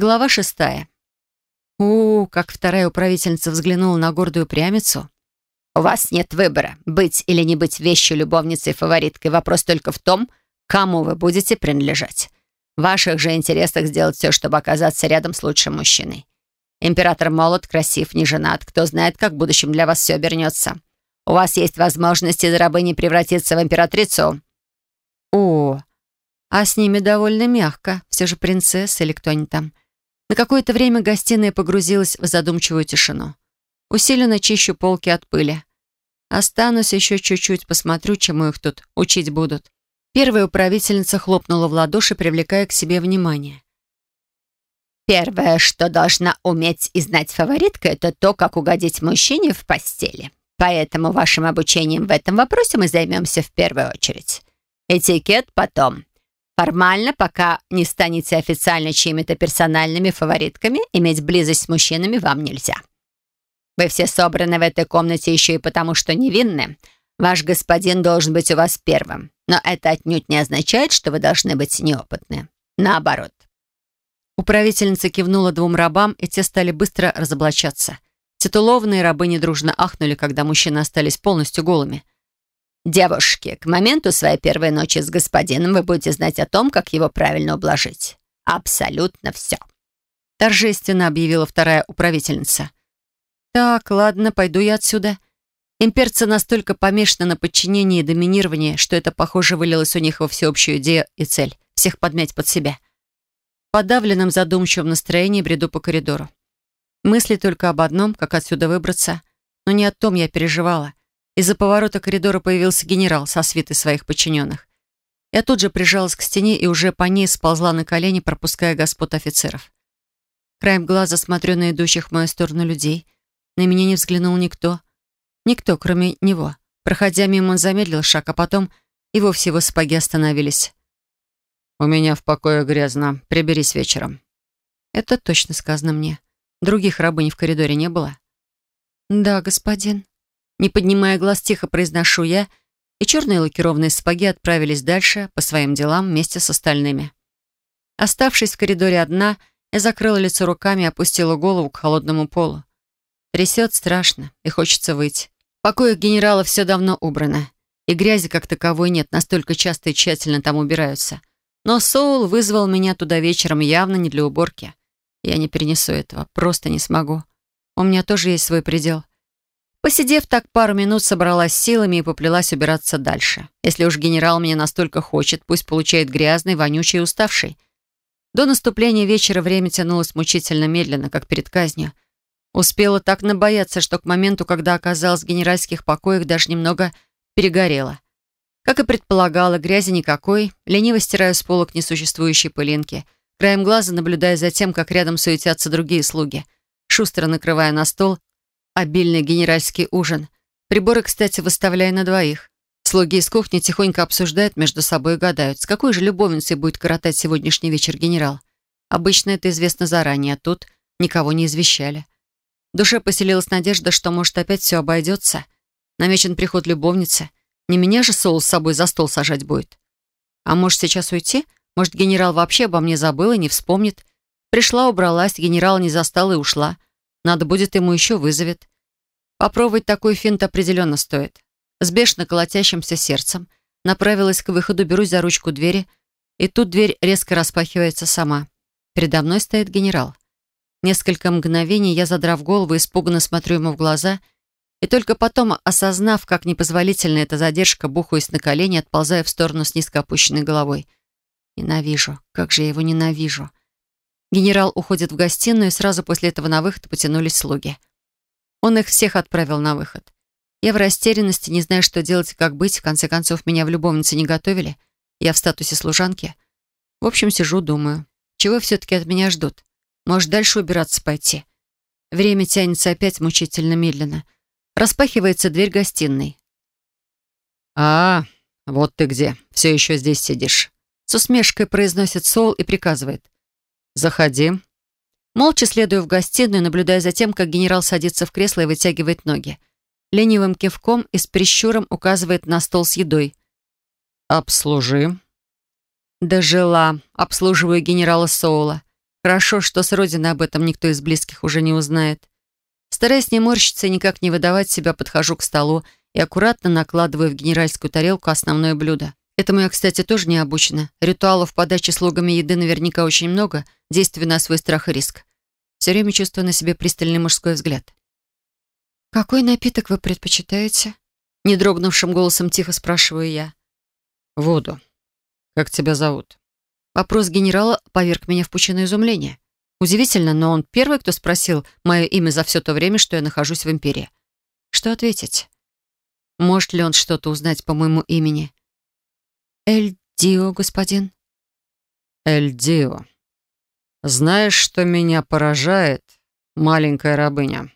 Глава шестая. У, как вторая управительница взглянула на гордую прямицу. «У вас нет выбора, быть или не быть вещью, любовницей, фавориткой. Вопрос только в том, кому вы будете принадлежать. В ваших же интересах сделать все, чтобы оказаться рядом с лучшим мужчиной. Император молод, красив, не женат. Кто знает, как в будущем для вас все обернется. У вас есть возможность из рабыни превратиться в императрицу». «О, а с ними довольно мягко. Все же принцесса или кто они там. На какое-то время гостиная погрузилась в задумчивую тишину. Усиленно чищу полки от пыли. Останусь еще чуть-чуть, посмотрю, чему их тут учить будут. Первая управительница хлопнула в ладоши, привлекая к себе внимание. «Первое, что должна уметь и знать фаворитка, это то, как угодить мужчине в постели. Поэтому вашим обучением в этом вопросе мы займемся в первую очередь. Этикет потом. Формально, пока не станете официально чьими-то персональными фаворитками, иметь близость с мужчинами вам нельзя. Вы все собраны в этой комнате еще и потому, что невинны. Ваш господин должен быть у вас первым. Но это отнюдь не означает, что вы должны быть неопытны. Наоборот. Управительница кивнула двум рабам, и те стали быстро разоблачаться. Титулованные рабы недружно ахнули, когда мужчины остались полностью голыми. «Девушки, к моменту своей первой ночи с господином вы будете знать о том, как его правильно ублажить. Абсолютно все», — торжественно объявила вторая управительница. «Так, ладно, пойду я отсюда». Имперцы настолько помешаны на подчинении и доминировании, что это, похоже, вылилось у них во всеобщую идею и цель — всех подмять под себя. В подавленном задумчивом настроении бреду по коридору. Мысли только об одном, как отсюда выбраться, но не о том я переживала. Из-за поворота коридора появился генерал со свитой своих подчиненных. Я тут же прижалась к стене и уже по ней сползла на колени, пропуская господ офицеров. Краем глаза смотрю на идущих в мою сторону людей. На меня не взглянул никто. Никто, кроме него. Проходя мимо, он замедлил шаг, а потом и вовсе его сапоги остановились. «У меня в покое грязно. Приберись вечером». Это точно сказано мне. Других рабынь в коридоре не было. «Да, господин», не поднимая глаз, тихо произношу я, и черные лакированные сапоги отправились дальше по своим делам вместе с остальными. Оставшись в коридоре одна, я закрыла лицо руками и опустила голову к холодному полу. Трясет страшно, и хочется выйти. В покоях генерала все давно убрано, и грязи как таковой нет, настолько часто и тщательно там убираются. Но Соул вызвал меня туда вечером явно не для уборки. Я не перенесу этого, просто не смогу. У меня тоже есть свой предел. Посидев так пару минут, собралась силами и поплелась убираться дальше. Если уж генерал меня настолько хочет, пусть получает грязный, вонючий и уставший. До наступления вечера время тянулось мучительно медленно, как перед казнью. Успела так набояться, что к моменту, когда оказалась в генеральских покоях, даже немного перегорела. Как и предполагала, грязи никакой, лениво стираю с полок несуществующие пылинки, краем глаза наблюдая за тем, как рядом суетятся другие слуги. Шустро накрывая на стол обильный генеральский ужин. Приборы, кстати, выставляю на двоих. Слуги из кухни тихонько обсуждают между собой и гадают, с какой же любовницей будет коротать сегодняшний вечер генерал. Обычно это известно заранее, а тут никого не извещали. В душе поселилась надежда, что, может, опять все обойдется. Намечен приход любовницы. Не меня же Соул с собой за стол сажать будет. А может, сейчас уйти? Может, генерал вообще обо мне забыл и не вспомнит? Пришла, убралась, генерал не застала и ушла. Надо будет, ему еще вызовет. Попробовать такой финт определенно стоит. С бешено колотящимся сердцем направилась к выходу, берусь за ручку двери, и тут дверь резко распахивается сама. Передо мной стоит генерал. Несколько мгновений я, задрав голову, испуганно смотрю ему в глаза, и только потом, осознав, как непозволительна эта задержка, бухаюсь на колени, отползая в сторону с низко опущенной головой. Ненавижу. Как же я его ненавижу. Генерал уходит в гостиную, и сразу после этого на выход потянулись слуги. Он их всех отправил на выход. Я в растерянности, не знаю, что делать и как быть. В конце концов, меня в любовнице не готовили. Я в статусе служанки. В общем, сижу, думаю. Чего все-таки от меня ждут? Может, дальше убираться пойти? Время тянется опять мучительно медленно. Распахивается дверь гостиной. «А, вот ты где. Все еще здесь сидишь». С усмешкой произносит Соул и приказывает. «Заходи». Молча следую в гостиную, наблюдая за тем, как генерал садится в кресло и вытягивает ноги. Ленивым кивком и с прищуром указывает на стол с едой. «Обслужи». Дожила. Обслуживаю генерала Соула. Хорошо, что с родины об этом никто из близких уже не узнает. Стараясь не морщиться и никак не выдавать себя, подхожу к столу и аккуратно накладываю в генеральскую тарелку основное блюдо. Этому я, кстати, тоже не обучена. Ритуалов подачи слугами еды наверняка очень много, действуя на свой страх и риск. Все время чувствую на себе пристальный мужской взгляд. «Какой напиток вы предпочитаете?» Не дрогнувшим голосом тихо спрашиваю я. «Воду. Как тебя зовут?» Вопрос генерала поверг меня в пучину изумления. Удивительно, но он первый, кто спросил мое имя за все то время, что я нахожусь в Империи. Что ответить? Может ли он что-то узнать по моему имени? «Эль Дио, господин». «Эль Дио. Знаешь, что меня поражает, маленькая рабыня?»